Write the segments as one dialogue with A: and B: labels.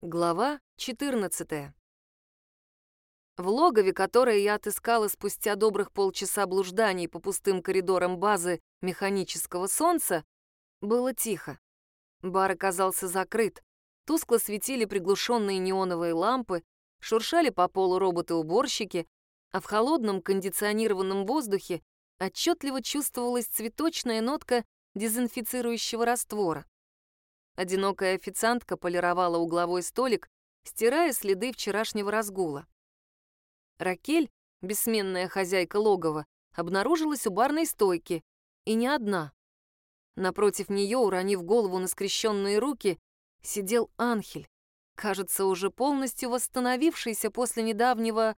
A: Глава 14. В логове, которое я отыскала спустя добрых полчаса блужданий по пустым коридорам базы механического солнца, было тихо. Бар оказался закрыт. Тускло светили приглушенные неоновые лампы, шуршали по полу роботы-уборщики, а в холодном кондиционированном воздухе отчетливо чувствовалась цветочная нотка дезинфицирующего раствора. Одинокая официантка полировала угловой столик, стирая следы вчерашнего разгула. Ракель, бессменная хозяйка логова, обнаружилась у барной стойки, и не одна. Напротив нее, уронив голову на скрещенные руки, сидел Анхель, кажется, уже полностью восстановившийся после недавнего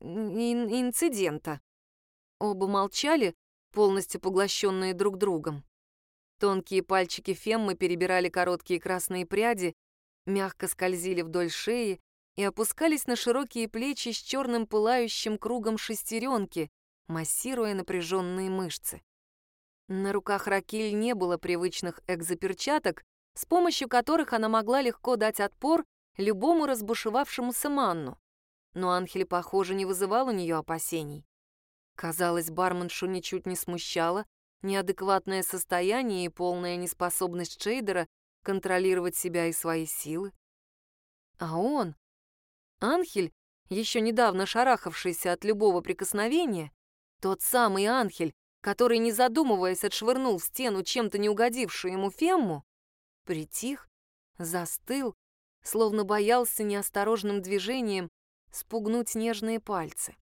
A: ин инцидента. Оба молчали, полностью поглощенные друг другом. Тонкие пальчики Феммы перебирали короткие красные пряди, мягко скользили вдоль шеи и опускались на широкие плечи с черным пылающим кругом шестеренки, массируя напряженные мышцы. На руках Ракиль не было привычных экзоперчаток, с помощью которых она могла легко дать отпор любому разбушевавшемуся манну. Но Анхель, похоже, не вызывал у нее опасений. Казалось, барменшу ничуть не смущало, неадекватное состояние и полная неспособность Шейдера контролировать себя и свои силы. А он, Анхель, еще недавно шарахавшийся от любого прикосновения, тот самый Анхель, который, не задумываясь, отшвырнул в стену чем-то неугодившую ему Фемму, притих, застыл, словно боялся неосторожным движением спугнуть нежные пальцы.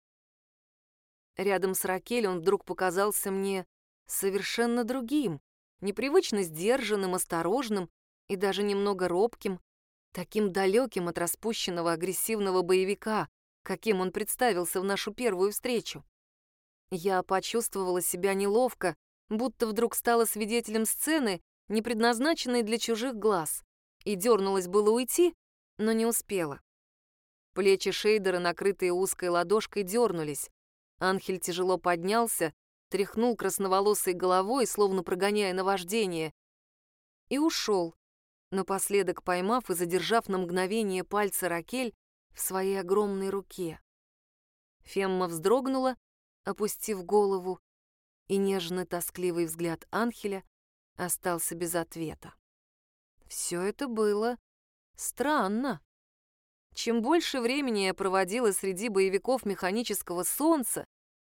A: Рядом с Ракель он вдруг показался мне совершенно другим, непривычно сдержанным, осторожным и даже немного робким, таким далеким от распущенного агрессивного боевика, каким он представился в нашу первую встречу. Я почувствовала себя неловко, будто вдруг стала свидетелем сцены, не предназначенной для чужих глаз, и дернулась было уйти, но не успела. Плечи Шейдера, накрытые узкой ладошкой, дернулись. Анхель тяжело поднялся, тряхнул красноволосой головой, словно прогоняя наваждение, и ушел, напоследок поймав и задержав на мгновение пальцы Ракель в своей огромной руке. Фемма вздрогнула, опустив голову, и нежный тоскливый взгляд Анхеля остался без ответа. Все это было странно. Чем больше времени я проводила среди боевиков механического солнца,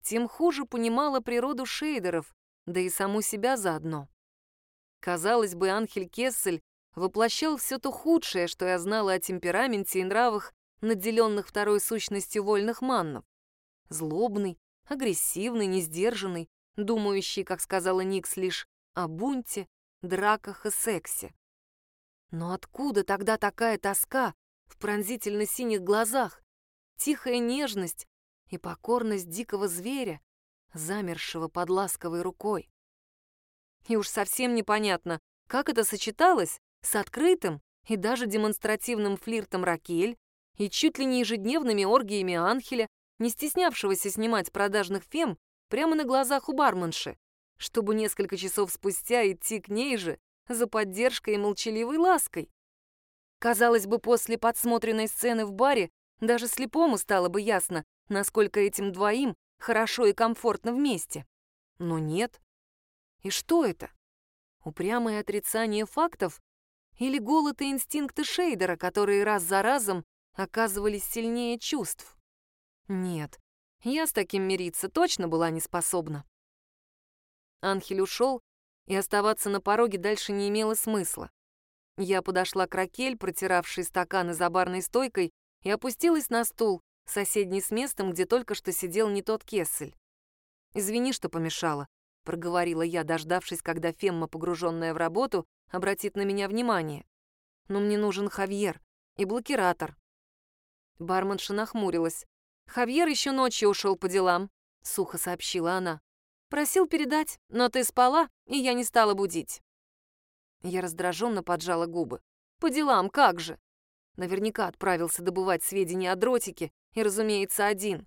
A: тем хуже понимала природу шейдеров, да и саму себя заодно. Казалось бы, Анхель Кессель воплощал все то худшее, что я знала о темпераменте и нравах, наделенных второй сущностью вольных маннов. Злобный, агрессивный, несдержанный, думающий, как сказала Никс, лишь о бунте, драках и сексе. Но откуда тогда такая тоска в пронзительно-синих глазах, тихая нежность и покорность дикого зверя, замершего под ласковой рукой. И уж совсем непонятно, как это сочеталось с открытым и даже демонстративным флиртом Ракель и чуть ли не ежедневными оргиями Анхеля, не стеснявшегося снимать продажных фем прямо на глазах у барменши, чтобы несколько часов спустя идти к ней же за поддержкой и молчаливой лаской. Казалось бы, после подсмотренной сцены в баре даже слепому стало бы ясно, насколько этим двоим хорошо и комфортно вместе. Но нет. И что это? Упрямое отрицание фактов или голод и инстинкты Шейдера, которые раз за разом оказывались сильнее чувств? Нет, я с таким мириться точно была не способна. Анхель ушел, и оставаться на пороге дальше не имело смысла. Я подошла к Ракель, протиравшей стаканы за барной стойкой, и опустилась на стул, соседний с местом, где только что сидел не тот Кессель. «Извини, что помешала», — проговорила я, дождавшись, когда Фемма, погруженная в работу, обратит на меня внимание. «Но мне нужен Хавьер и блокиратор». Барменша нахмурилась. «Хавьер еще ночью ушел по делам», — сухо сообщила она. «Просил передать, но ты спала, и я не стала будить». Я раздраженно поджала губы. «По делам, как же?» Наверняка отправился добывать сведения о дротике, и, разумеется, один.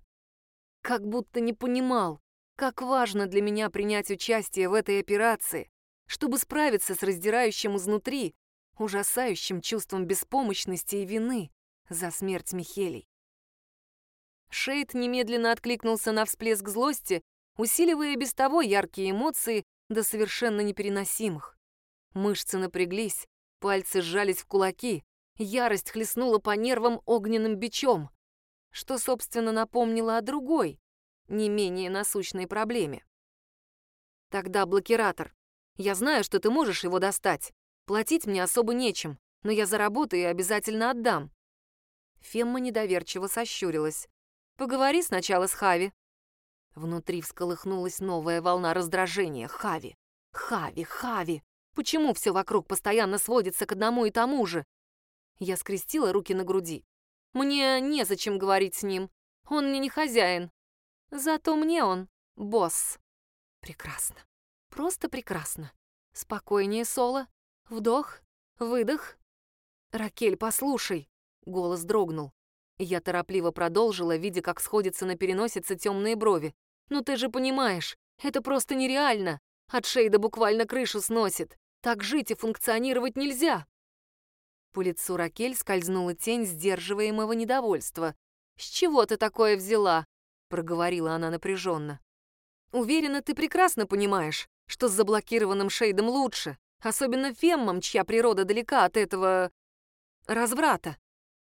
A: Как будто не понимал, как важно для меня принять участие в этой операции, чтобы справиться с раздирающим изнутри, ужасающим чувством беспомощности и вины за смерть Михелей. Шейд немедленно откликнулся на всплеск злости, усиливая без того яркие эмоции до совершенно непереносимых. Мышцы напряглись, пальцы сжались в кулаки, ярость хлестнула по нервам огненным бичом, что, собственно, напомнило о другой, не менее насущной проблеме. Тогда блокиратор. Я знаю, что ты можешь его достать. Платить мне особо нечем, но я заработаю и обязательно отдам. Фемма недоверчиво сощурилась. Поговори сначала с Хави. Внутри всколыхнулась новая волна раздражения. Хави, Хави, Хави. Почему все вокруг постоянно сводится к одному и тому же? Я скрестила руки на груди. Мне незачем говорить с ним. Он мне не хозяин. Зато мне он босс. Прекрасно. Просто прекрасно. Спокойнее, Соло. Вдох, выдох. «Ракель, послушай!» Голос дрогнул. Я торопливо продолжила, видя, как сходятся на переносице темные брови. «Ну ты же понимаешь, это просто нереально. От Шейда буквально крышу сносит. Так жить и функционировать нельзя!» По лицу Ракель скользнула тень сдерживаемого недовольства. «С чего ты такое взяла?» — проговорила она напряженно. «Уверена, ты прекрасно понимаешь, что с заблокированным Шейдом лучше, особенно Феммам, чья природа далека от этого... разврата.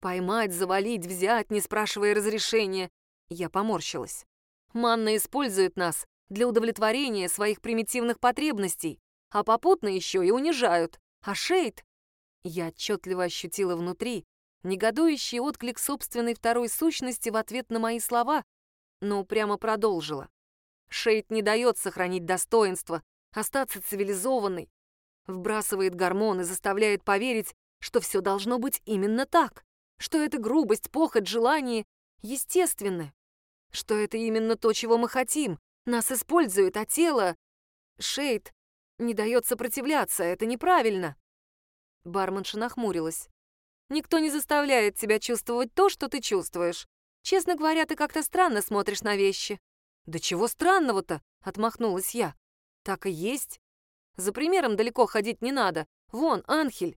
A: Поймать, завалить, взять, не спрашивая разрешения. Я поморщилась. Манна использует нас для удовлетворения своих примитивных потребностей, а попутно еще и унижают. А Шейд я отчетливо ощутила внутри негодующий отклик собственной второй сущности в ответ на мои слова, но упрямо продолжила. Шейд не дает сохранить достоинство, остаться цивилизованной, вбрасывает гормоны, заставляет поверить, что все должно быть именно так, что эта грубость, похоть, желание естественны, что это именно то, чего мы хотим, нас используют, а тело... Шейд не дает сопротивляться, это неправильно. Барменша нахмурилась. «Никто не заставляет тебя чувствовать то, что ты чувствуешь. Честно говоря, ты как-то странно смотришь на вещи». «Да чего странного-то?» — отмахнулась я. «Так и есть. За примером далеко ходить не надо. Вон, Анхель.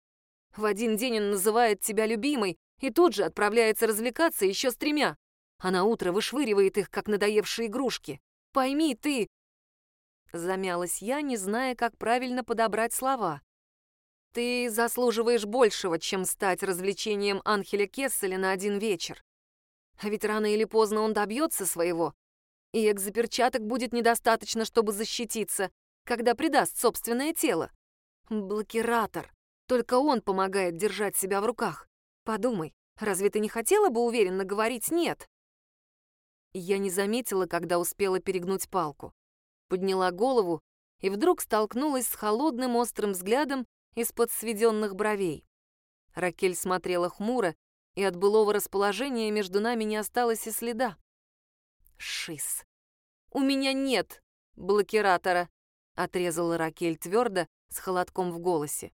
A: В один день он называет тебя любимой и тут же отправляется развлекаться еще с тремя, а на утро вышвыривает их, как надоевшие игрушки. Пойми ты...» Замялась я, не зная, как правильно подобрать слова. Ты заслуживаешь большего, чем стать развлечением Анхеля Кесселя на один вечер. А ведь рано или поздно он добьется своего, и экзоперчаток будет недостаточно, чтобы защититься, когда предаст собственное тело. Блокиратор. Только он помогает держать себя в руках. Подумай, разве ты не хотела бы уверенно говорить «нет»? Я не заметила, когда успела перегнуть палку. Подняла голову и вдруг столкнулась с холодным острым взглядом из-под сведенных бровей. Ракель смотрела хмуро, и от былого расположения между нами не осталось и следа. «Шиз! У меня нет блокиратора!» — отрезала Ракель твердо, с холодком в голосе.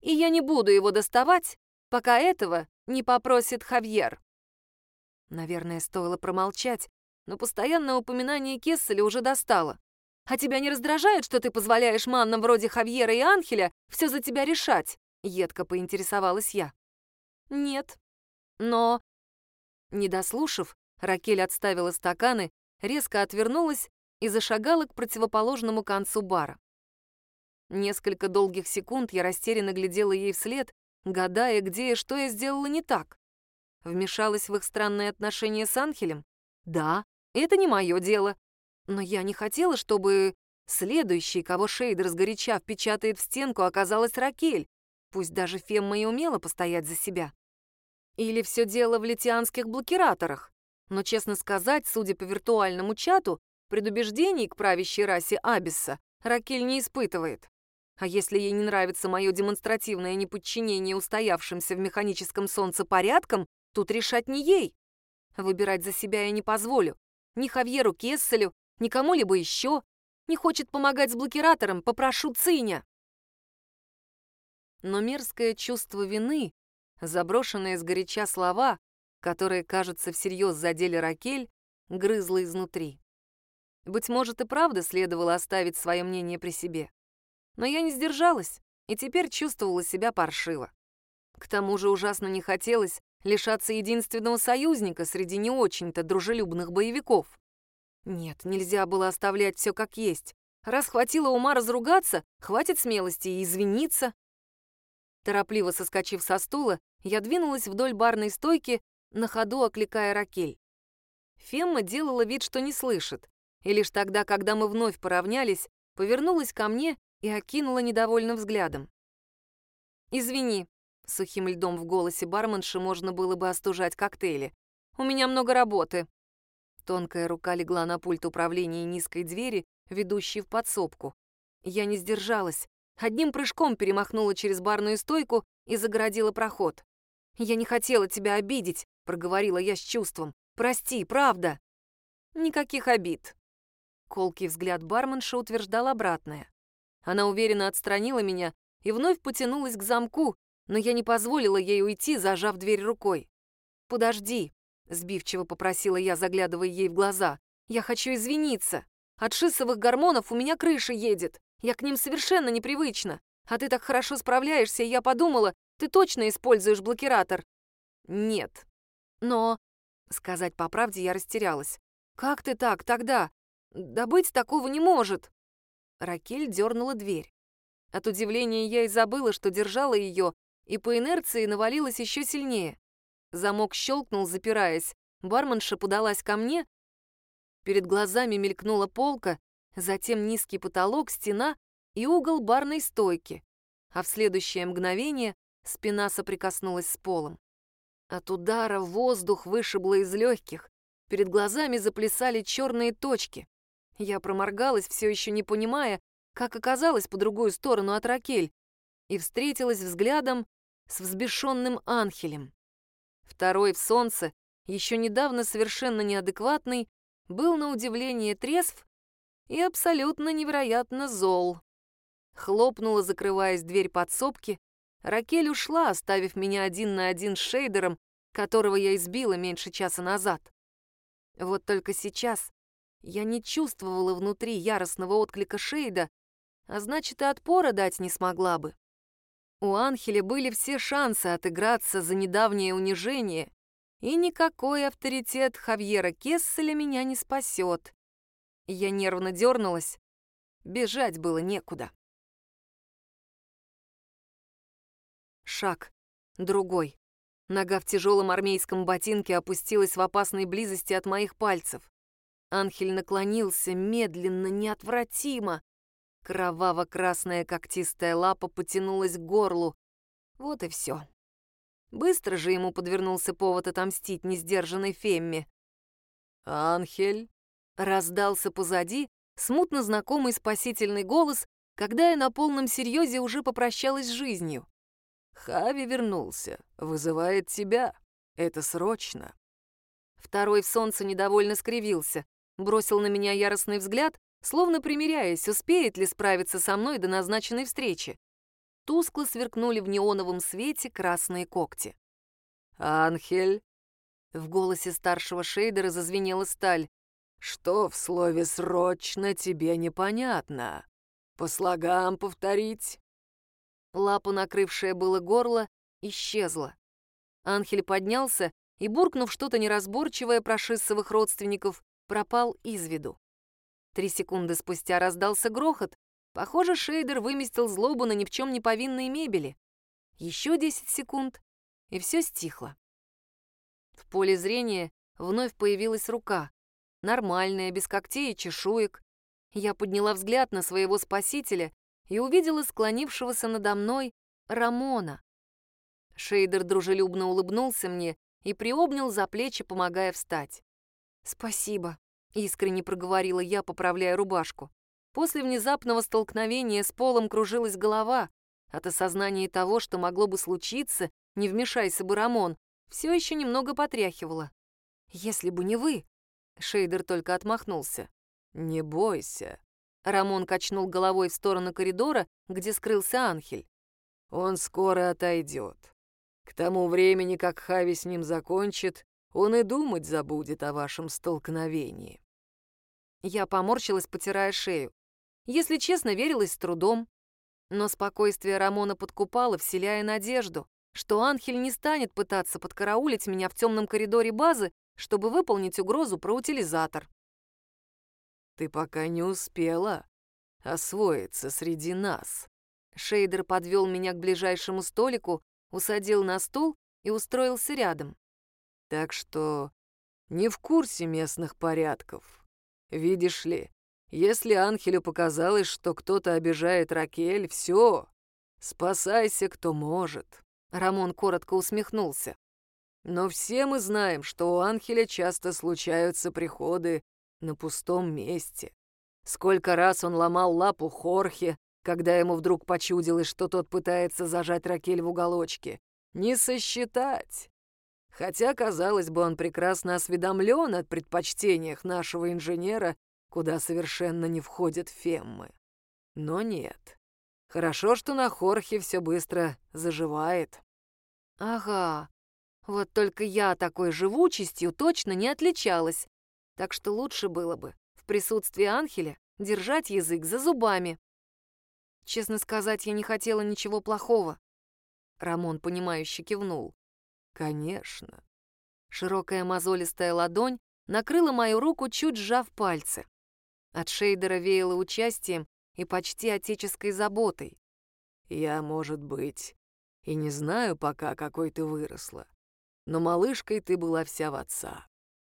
A: «И я не буду его доставать, пока этого не попросит Хавьер». Наверное, стоило промолчать, но постоянное упоминание Кесселя уже достало. А тебя не раздражает, что ты позволяешь маннам вроде Хавьера и Анхеля все за тебя решать?» — едко поинтересовалась я. «Нет. Но...» Не дослушав, Ракель отставила стаканы, резко отвернулась и зашагала к противоположному концу бара. Несколько долгих секунд я растерянно глядела ей вслед, гадая, где и что я сделала не так. Вмешалась в их странные отношения с Анхелем? Да, это не мое дело. Но я не хотела, чтобы следующий, кого Шейдер сгоряча впечатает в стенку, оказалась Ракель, пусть даже Фемма и умела постоять за себя. Или все дело в литианских блокираторах. Но, честно сказать, судя по виртуальному чату, предубеждений к правящей расе Абисса Ракель не испытывает. А если ей не нравится мое демонстративное неподчинение устоявшимся в механическом солнце порядкам, тут решать не ей. Выбирать за себя я не позволю. Ни Хавьеру Кесселю, никому либо еще. Не хочет помогать с блокиратором, попрошу Циня. Но мерзкое чувство вины, заброшенные сгоряча слова, которые, кажется, всерьез задели Ракель, грызло изнутри. Быть может, и правда следовало оставить свое мнение при себе. Но я не сдержалась и теперь чувствовала себя паршиво. К тому же ужасно не хотелось лишаться единственного союзника среди не очень-то дружелюбных боевиков. Нет, нельзя было оставлять все как есть. Раз хватило ума разругаться, хватит смелости и извиниться. Торопливо соскочив со стула, я двинулась вдоль барной стойки, на ходу окликая Ракель. Фемма делала вид, что не слышит, и лишь тогда, когда мы вновь поравнялись, повернулась ко мне и окинула недовольным взглядом. «Извини», — сухим льдом в голосе барменши можно было бы остужать коктейли. «У меня много работы». Тонкая рука легла на пульт управления низкой двери, ведущей в подсобку. Я не сдержалась. Одним прыжком перемахнула через барную стойку и загородила проход. «Я не хотела тебя обидеть», — проговорила я с чувством. «Прости, правда». «Никаких обид». Колкий взгляд барменша утверждал обратное. Она уверенно отстранила меня и вновь потянулась к замку, но я не позволила ей уйти, зажав дверь рукой. «Подожди», — сбивчиво попросила я, заглядывая ей в глаза. «Я хочу извиниться. От шисовых гормонов у меня крыша едет. Я к ним совершенно непривычна. А ты так хорошо справляешься, и я подумала, ты точно используешь блокиратор». «Нет». «Но...» Сказать по правде я растерялась. «Как ты так тогда? Да быть такого не может!» Ракель дернула дверь. От удивления я и забыла, что держала ее, и по инерции навалилась еще сильнее. Замок щелкнул, запираясь. Барменша подалась ко мне. Перед глазами мелькнула полка, затем низкий потолок, стена и угол барной стойки. А в следующее мгновение спина соприкоснулась с полом. От удара воздух вышибло из легких. Перед глазами заплясали черные точки. Я проморгалась, все еще не понимая, как оказалась по другую сторону от Ракель, и встретилась взглядом с взбешенным Анхелем. Второй в солнце, еще недавно совершенно неадекватный, был на удивление трезв и абсолютно невероятно зол. Хлопнула, закрываясь дверь подсобки. Ракель ушла, оставив меня один на один с шейдером, которого я избила меньше часа назад. Вот только сейчас я не чувствовала внутри яростного отклика Шейда, а значит, и отпора дать не смогла бы. У Анхеля были все шансы отыграться за недавнее унижение, и никакой авторитет Хавьера Кесселя меня не спасет. Я нервно дернулась, бежать было некуда. Шаг, другой. Нога в тяжелом армейском ботинке опустилась в опасной близости от моих пальцев. Анхель наклонился медленно, неотвратимо. Кроваво-красная когтистая лапа потянулась к горлу. Вот и все. Быстро же ему подвернулся повод отомстить несдержанной Фемме. «Анхель!» — раздался позади смутно знакомый спасительный голос, когда я на полном серьезе уже попрощалась с жизнью. «Хави вернулся, вызывает тебя. Это срочно». Второй в солнце недовольно скривился бросил на меня яростный взгляд, словно примиряясь, успеет ли справиться со мной до назначенной встречи. Тускло сверкнули в неоновом свете красные когти. «Анхель!» В голосе старшего шейдера зазвенела сталь. «Что в слове «срочно» тебе непонятно? По слогам повторить?» Лапа, накрывшая было горло, исчезла. Анхель поднялся и, буркнув что-то неразборчивое про шиссовых родственников, пропал из виду. Три секунды спустя раздался грохот. Похоже, Шейдер выместил злобу на ни в чем не повинной мебели. Еще десять секунд, и все стихло. В поле зрения вновь появилась рука. Нормальная, без когтей и чешуек. Я подняла взгляд на своего спасителя и увидела склонившегося надо мной Рамона. Шейдер дружелюбно улыбнулся мне и приобнял за плечи, помогая встать. «Спасибо», Искренне проговорила я, поправляя рубашку. После внезапного столкновения с полом кружилась голова. От осознания того, что могло бы случиться, не вмешайся бы Рамон, все еще немного потряхивало. «Если бы не вы...» Шейдер только отмахнулся. «Не бойся». Рамон качнул головой в сторону коридора, где скрылся Анхель. «Он скоро отойдет. К тому времени, как Хави с ним закончит, он и думать забудет о вашем столкновении. Я поморщилась, потирая шею. Если честно, верилась с трудом. Но спокойствие Рамона подкупало, вселяя надежду. что Анхель не станет пытаться подкараулить меня в темном коридоре базы, чтобы выполнить угрозу про утилизатор.
B: «Ты пока не успела освоиться среди нас».
A: Шейдер подвел меня к ближайшему столику, усадил на стул и устроился рядом.
B: «Так что не в курсе местных порядков. Видишь ли, если Анхелю показалось, что кто-то обижает Ракель, все, спасайся, кто может».
A: Рамон коротко усмехнулся.
B: «Но все мы знаем, что у Анхеля часто случаются приходы на пустом месте. Сколько раз он ломал лапу Хорхе, когда ему вдруг почудилось, что тот пытается зажать Ракель в уголочке. Не сосчитать. Хотя, казалось бы, он прекрасно осведомлен о предпочтениях нашего инженера, куда совершенно не входят феммы. Но нет. Хорошо, что на Хорхе все быстро заживает.
A: Ага. Вот только я такой живучестью точно не отличалась. Так что лучше было бы в присутствии Анхеля держать язык за зубами. Честно сказать, я не хотела ничего плохого. Рамон, понимающе кивнул.
B: Конечно.
A: Широкая мозолистая ладонь накрыла мою руку, чуть сжав пальцы. От Шейдера веяло участием и почти отеческой заботой.
B: Я, может быть, и не знаю пока, какой ты выросла, но малышкой ты была вся в отца.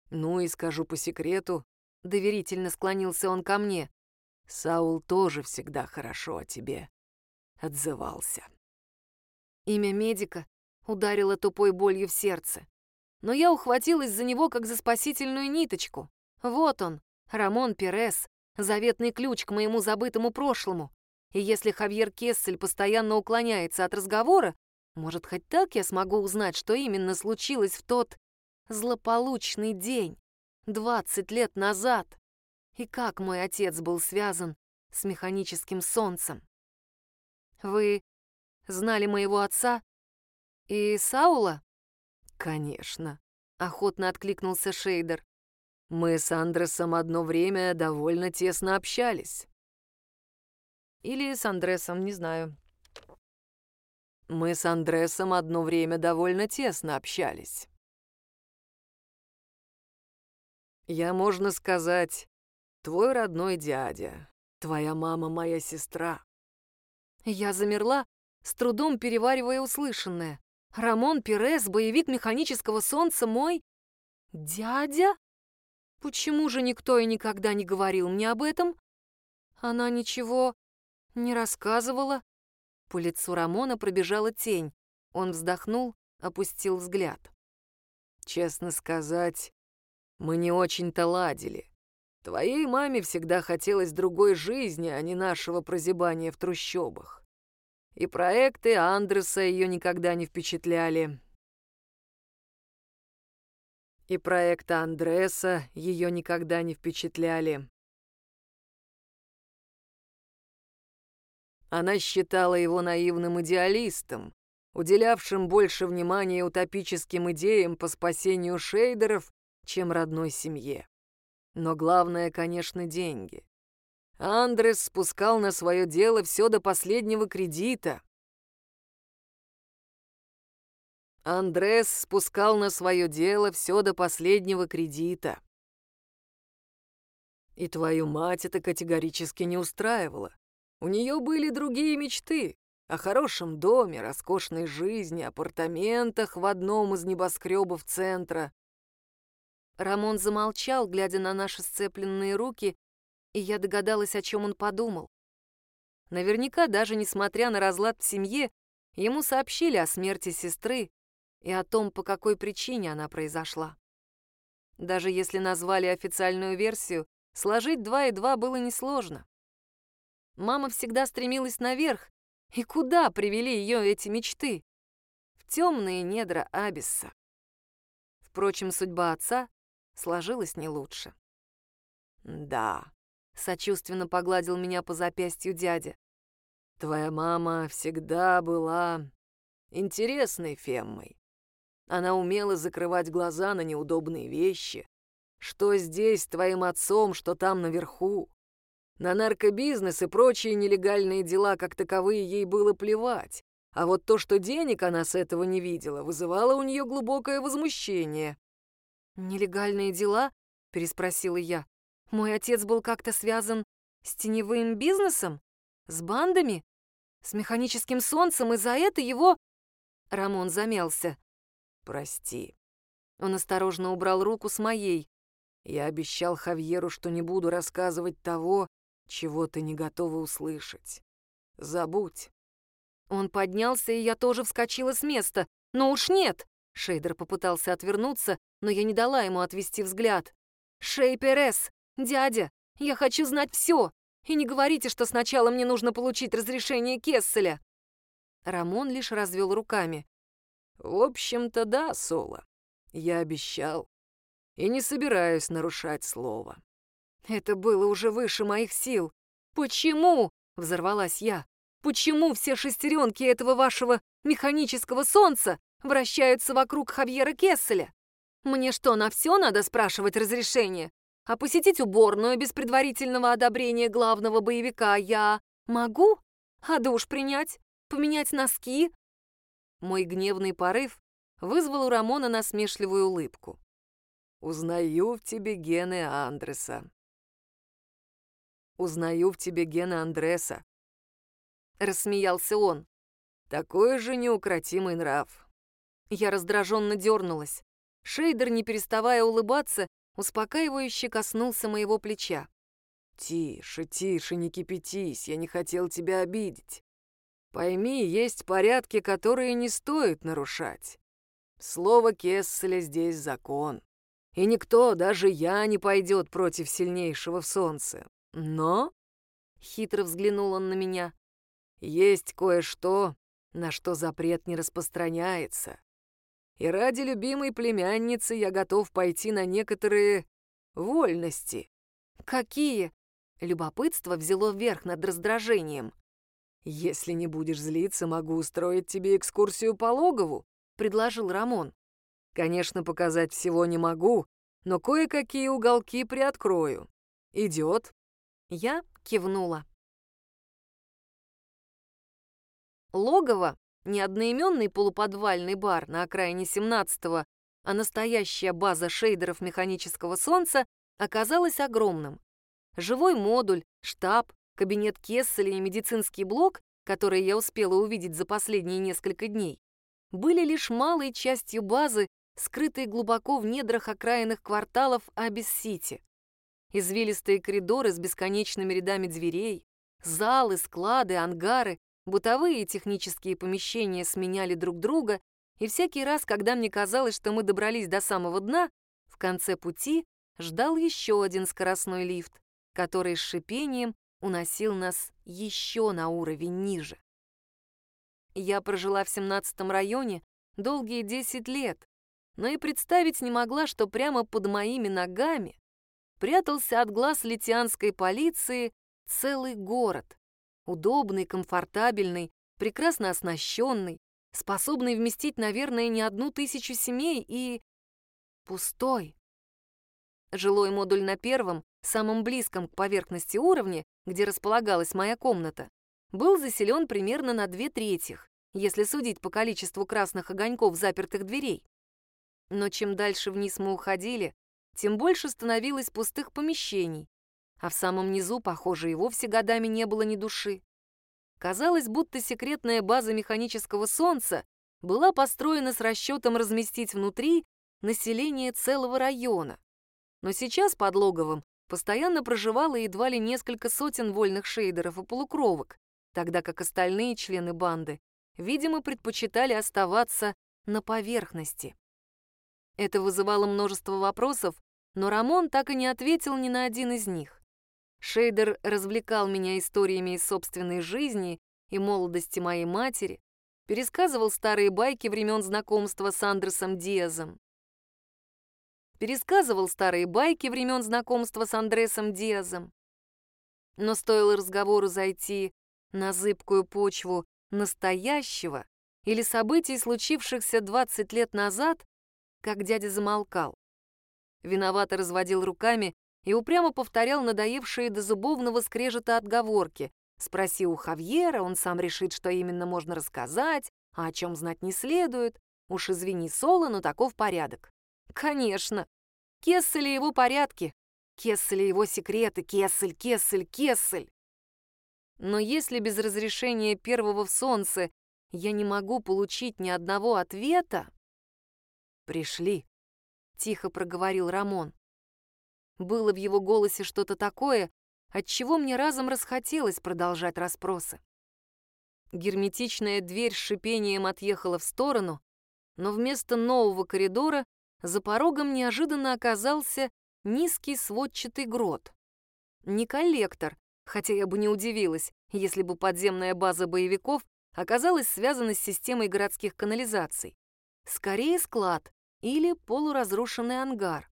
B: Ну и скажу по секрету, доверительно склонился он ко мне, Саул тоже всегда хорошо о тебе отзывался.
A: Имя медика ударило тупой болью в сердце. Но я ухватилась за него, как за спасительную ниточку. Вот он, Рамон Перес, заветный ключ к моему забытому прошлому. И если Хавьер Кессель постоянно уклоняется от разговора, может, хоть так я смогу узнать, что именно случилось в тот злополучный день, двадцать лет назад и как мой отец был связан с механическим солнцем. Вы знали моего отца и Саула?
B: Конечно,
A: охотно откликнулся Шейдер.
B: Мы с Андресом одно время довольно тесно общались.
A: Или с Андресом, не знаю.
B: Мы с Андресом одно время довольно тесно общались. Я, можно сказать, Твой родной дядя, твоя мама моя сестра».
A: Я замерла, с трудом переваривая услышанное. Рамон Перес, боевик механического солнца, мой... Дядя? Почему же никто и никогда не говорил мне об этом? Она ничего не рассказывала. По лицу Рамона пробежала тень. Он вздохнул, опустил взгляд.
B: «Честно сказать, мы не очень-то ладили. Твоей маме всегда хотелось другой жизни, а не нашего прозябания в трущобах. И проекты Андреса ее никогда не впечатляли. И проекты Андреса ее никогда не впечатляли. Она считала его наивным идеалистом, уделявшим больше внимания утопическим идеям по спасению шейдеров, чем родной семье. Но главное, конечно, деньги. Андрес спускал на свое дело все до последнего кредита. Андрес спускал на свое дело все до последнего кредита. И твою мать это категорически не устраивало. У нее были другие мечты о хорошем доме, роскошной жизни, апартаментах в одном из небоскребов центра,
A: Рамон замолчал, глядя на наши сцепленные руки, и я догадалась, о чем он подумал. Наверняка, даже несмотря на разлад в семье, ему сообщили о смерти сестры и о том, по какой причине она произошла. Даже если назвали официальную версию, сложить два и два было несложно. Мама всегда стремилась наверх, и куда привели ее эти мечты? В темные недра Абисса. Впрочем, судьба отца сложилось не лучше.
B: «Да», —
A: сочувственно погладил меня по запястью дядя.
B: «Твоя мама всегда была интересной феммой. Она умела закрывать глаза на неудобные вещи. Что здесь твоим отцом, что там наверху. На наркобизнес и прочие нелегальные дела как таковые ей было плевать. А вот то, что денег она с этого не видела, вызывало у нее глубокое возмущение.
A: «Нелегальные дела?» — переспросила я. «Мой отец был как-то связан с теневым бизнесом? С бандами? С механическим солнцем, и за это его...» Рамон замялся.
B: «Прости».
A: Он осторожно убрал руку с моей.
B: «Я обещал Хавьеру, что не буду рассказывать того, чего ты не готова услышать. Забудь.
A: Он поднялся, и я тоже вскочила с места. «Но уж нет!» Шейдер попытался отвернуться, но я не дала ему отвести взгляд. «Шей Перес! Дядя! Я хочу знать все! И не говорите, что сначала мне нужно получить разрешение Кесселя!» Рамон лишь развел руками.
B: «В общем-то, да, Соло. Я обещал. И не собираюсь нарушать слово».
A: Это было уже выше моих сил. «Почему?» — взорвалась я. Почему все шестеренки этого вашего механического солнца вращаются вокруг Хавьера Кесселя? Мне что, на все надо спрашивать разрешение? А посетить уборную без предварительного одобрения главного боевика я могу? А душ принять? Поменять носки? Мой гневный порыв вызвал у Рамона насмешливую улыбку.
B: «Узнаю в тебе гены Андреса. Узнаю в тебе гены Андреса.
A: — рассмеялся он.
B: «Такой же неукротимый нрав».
A: Я раздраженно дернулась. Шейдер, не переставая улыбаться, успокаивающе коснулся моего плеча.
B: «Тише, тише, не кипятись, я не хотел тебя обидеть. Пойми, есть порядки, которые не стоит нарушать. Слово Кесселя здесь закон. И никто, даже я, не пойдет против сильнейшего в солнце. Но...»
A: Хитро взглянул он на меня.
B: Есть кое-что, на что запрет не распространяется. И ради любимой племянницы я готов пойти на некоторые вольности.
A: Какие? Любопытство взяло верх над раздражением.
B: Если не будешь злиться, могу устроить тебе экскурсию по логову, предложил Рамон. Конечно, показать всего не могу, но кое-какие уголки приоткрою. Идет?
A: Я кивнула. Логово, не одноименный полуподвальный бар на окраине 17-го, а настоящая база шейдеров механического солнца, оказалась огромным. Живой модуль, штаб, кабинет Кесселя и медицинский блок, которые я успела увидеть за последние несколько дней, были лишь малой частью базы, скрытой глубоко в недрах окраинных кварталов Абис-Сити. Извилистые коридоры с бесконечными рядами дверей, залы, склады, ангары, Бытовые и технические помещения сменяли друг друга, и всякий раз, когда мне казалось, что мы добрались до самого дна, в конце пути ждал еще один скоростной лифт, который с шипением уносил нас еще на уровень ниже. Я прожила в 17-м районе долгие 10 лет, но и представить не могла, что прямо под моими ногами прятался от глаз литианской полиции целый город удобный, комфортабельный, прекрасно оснащенный, способный вместить, наверное, не одну тысячу семей и... пустой. Жилой модуль на первом, самом близком к поверхности уровне, где располагалась моя комната, был заселен примерно на две трети, если судить по количеству красных огоньков запертых дверей. Но чем дальше вниз мы уходили, тем больше становилось пустых помещений, а в самом низу, похоже, и вовсе годами не было ни души. Казалось, будто секретная база механического солнца была построена с расчетом разместить внутри население целого района. Но сейчас под логовом постоянно проживало едва ли несколько сотен вольных шейдеров и полукровок, тогда как остальные члены банды, видимо, предпочитали оставаться на поверхности. Это вызывало множество вопросов, но Рамон так и не ответил ни на один из них. Шейдер развлекал меня историями из собственной жизни и молодости моей матери, пересказывал старые байки времен знакомства с Андресом Диазом. Пересказывал старые байки времен знакомства с Андресом Диазом. Но стоило разговору зайти на зыбкую почву настоящего или событий, случившихся 20 лет назад, как дядя замолкал. Виновато разводил руками и упрямо повторял надоевшие до зубовного скрежета отговорки. Спроси у Хавьера, он сам решит, что именно можно рассказать, а о чем знать не следует. Уж извини, Соло, но таков порядок. Конечно. Кессель и его порядки. Кессель и его секреты. Кессель, Кессель, Кессель. Но если без разрешения первого в солнце я не могу получить ни одного ответа... «Пришли», — тихо проговорил Рамон. Было в его голосе что-то такое, от чего мне разом расхотелось продолжать расспросы. Герметичная дверь с шипением отъехала в сторону, но вместо нового коридора за порогом неожиданно оказался низкий сводчатый грот. Не коллектор, хотя я бы не удивилась, если бы подземная база боевиков оказалась связана с системой городских канализаций. Скорее склад или полуразрушенный ангар.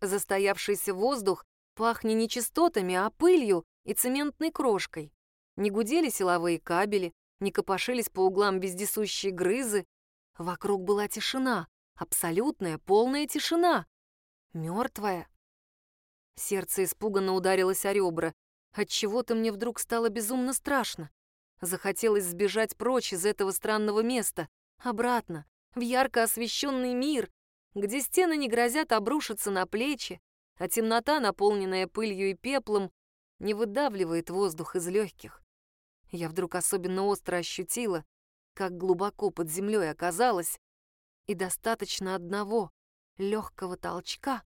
A: Застоявшийся воздух пах не нечистотами, а пылью и цементной крошкой. Не гудели силовые кабели, не копошились по углам вездесущие грызы. Вокруг была тишина, абсолютная, полная тишина. Мертвая. Сердце испуганно ударилось о ребра. Отчего-то мне вдруг стало безумно страшно. Захотелось сбежать прочь из этого странного места, обратно, в ярко освещенный мир, где стены не грозят обрушиться на плечи, а темнота, наполненная пылью и пеплом, не выдавливает воздух из легких. Я вдруг особенно остро ощутила, как глубоко под землей оказалось, и достаточно одного легкого толчка.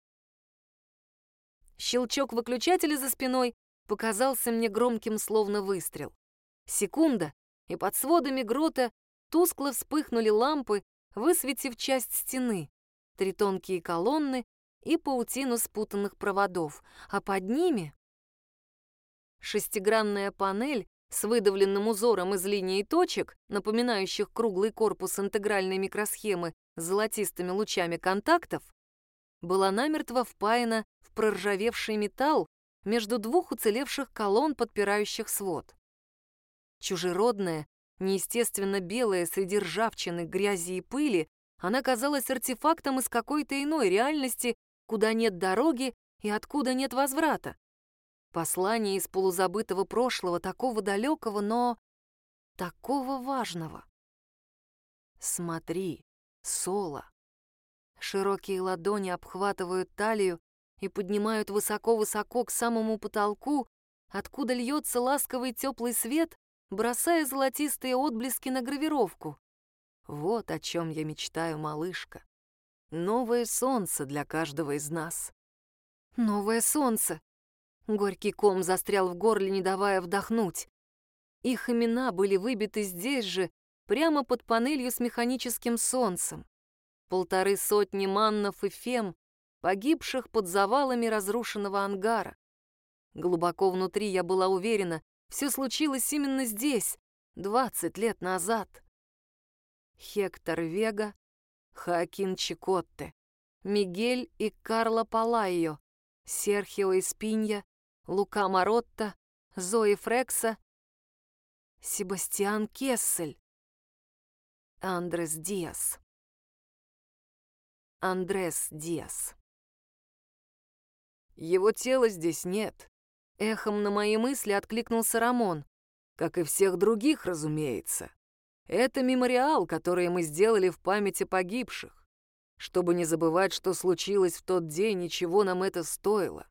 A: Щелчок выключателя за спиной показался мне громким, словно выстрел. Секунда, и под сводами грота тускло вспыхнули лампы, высветив часть стены, три тонкие колонны и паутину спутанных проводов, а под ними шестигранная панель с выдавленным узором из линий точек, напоминающих круглый корпус интегральной микросхемы с золотистыми лучами контактов, была намертво впаяна в проржавевший металл между двух уцелевших колонн, подпирающих свод. Чужеродная, неестественно белая среди ржавчины, грязи и пыли, она казалась артефактом из какой-то иной реальности, куда нет дороги и откуда нет возврата. Послание из полузабытого прошлого, такого далекого, но такого важного. Смотри, Соло. Широкие ладони обхватывают талию и поднимают высоко-высоко к самому потолку, откуда льется ласковый теплый свет, бросая золотистые отблески на гравировку. Вот о чем я мечтаю, малышка. Новое солнце для каждого из нас. Новое солнце. Горький ком застрял в горле, не давая вдохнуть. Их имена были выбиты здесь же, прямо под панелью с механическим солнцем. Полторы сотни маннов и фем, погибших под завалами разрушенного ангара. Глубоко внутри я была уверена, все случилось именно здесь, 20 лет назад. Хектор Вега, Хоакин Чикотте, Мигель и Карло Палайо, Серхио Испинья, Лука Маротта, Зои Фрекса, Себастьян Кессель, Андрес Диас. Андрес Диас. Его тела здесь нет. Эхом на мои мысли откликнулся Рамон. Как и всех других, разумеется. Это мемориал, который мы сделали в памяти погибших. Чтобы не забывать, что случилось в тот день и чего нам это стоило.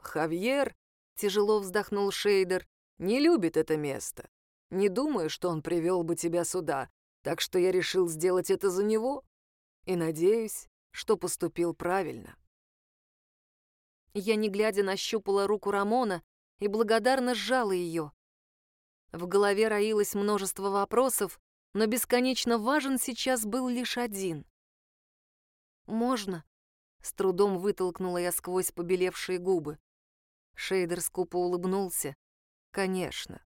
A: Хавьер, тяжело вздохнул Шейдер, не любит это место. Не думаю, что он привел бы тебя сюда, так что я решил сделать это за него и надеюсь, что поступил правильно. Я, не глядя, нащупала руку Рамона и благодарно сжала ее. В голове роилось множество вопросов, но бесконечно важен сейчас был лишь один. «Можно?» — с трудом вытолкнула я сквозь побелевшие губы. Шейдер скупо улыбнулся. «Конечно.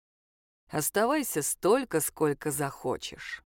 A: Оставайся столько, сколько захочешь».